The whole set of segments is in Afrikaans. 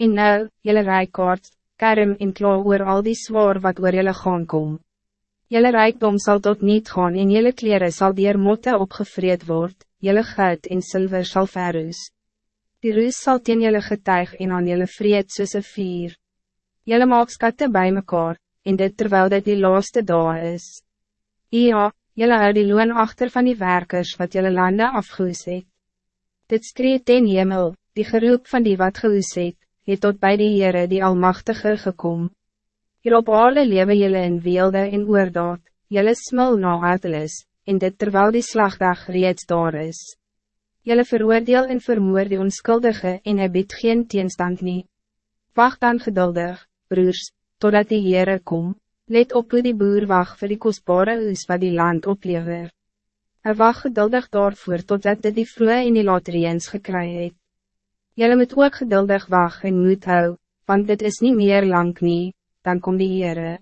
En nou, jylle rijkaart, kerm en kla oor al die zwaar wat oor jylle gaan kom. Jylle rijkdom zal tot niet gaan en jylle kleren zal dier motte opgevreed word, jylle goud en zilver zal verroes. Die roes zal teen jylle getuig en aan jylle vreed soos een vier. Jylle maak skatte bij mekaar, en dit terwijl dit die laaste dag is. Ja, jylle hou die loon achter van die werkers wat jylle lande afgehoes het. Dit skreeuw ten hemel, die geroep van die wat gehoes het, het tot bij die Heere die Almachtige gekom. Hier op aarde lewe jylle in weelde en oordaad, jylle smil na hartelis, en dit terwijl die slagdag reeds daar is. Jylle veroordeel en vermoor die onskuldige en hy bied geen teenstand nie. Wacht dan geduldig, broers, totdat die Heere kom, let op hoe die boer wacht vir die kostbare oes wat die land oplever. Hij wacht geduldig daarvoor totdat dit die vroege in die latereens gekry het. Jylle moet ook geduldig wacht en moed hou, want dit is niet meer lang nie, dan kom die Heere.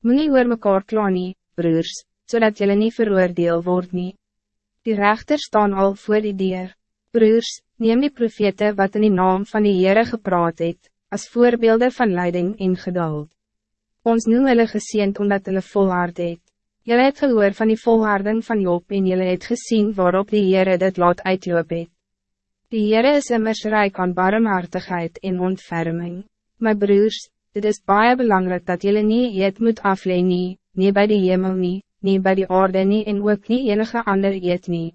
Moet nie oor mekaar kla nie, broers, zodat jullie niet veroordeel word nie. Die rechters staan al voor die dier. Broers, neem die profete wat in die naam van die Heere gepraat het, as voorbeelden van leiding en geduld. Ons noem hulle geseend omdat hulle volhard het. Julle het gehoor van die volharding van Job en julle het gezien waarop die Heere dit laat uitloop het. Die Heere is immers rijk aan barmhartigheid en ontferming. My broers, dit is baie belangrijk dat jullie niet eet moet afleen nie, nie by die hemel nie, nie by die aarde nie en ook nie enige ander eet nie.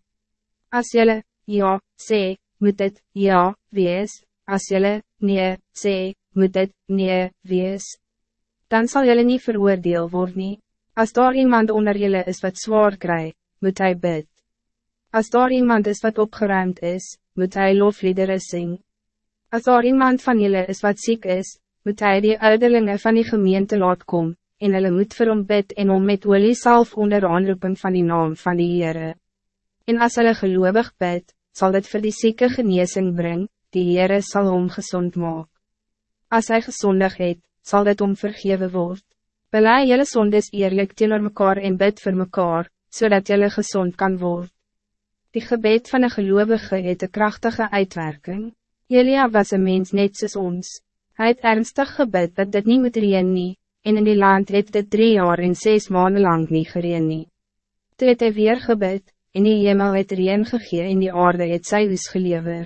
As jullie, ja, sê, moet het, ja, wees, as jullie, nee, sê, moet het, nee, wees. Dan zal jullie niet veroordeel worden. Nie. As daar iemand onder jullie is wat zwaar krijgt, moet hij bid. As daar iemand is wat opgeruimd is, moet hij lofliederen zingen. Als er iemand van jullie is wat ziek is, moet hij die ouderlinge van die gemeente laat komen, en hulle moet vir hom bid en om met olie salf onder aanroepen van die naam van die Heere. En als hulle geloofig bid, zal dit voor die zieke geneesing brengen, die Heere zal hom gezond maken. Als hij gezondig het, zal dit om vergeven worden. Belei jelle sondes eerlijk teenoor mekaar en bid voor mekaar, zodat jelle gezond kan worden. Die gebed van een gelovige het een krachtige uitwerking. Elia was een mens net soos ons. Hij het ernstig gebed dat dit niet moet reen nie, en in die land het dit drie jaar en zes maanden lang niet gereen nie. Toe het hy weer gebed, en die hemel het reen gegee en die aarde het sy oes gelever.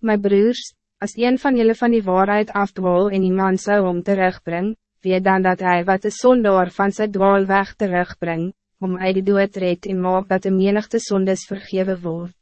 My broers, als een van jullie van die waarheid afdwaal en iemand zou om terugbring, weet dan dat hij wat de zondaar van sy dwaalweg terugbring, om uit die dood red en maak dat de menigte zondes vergeven wordt.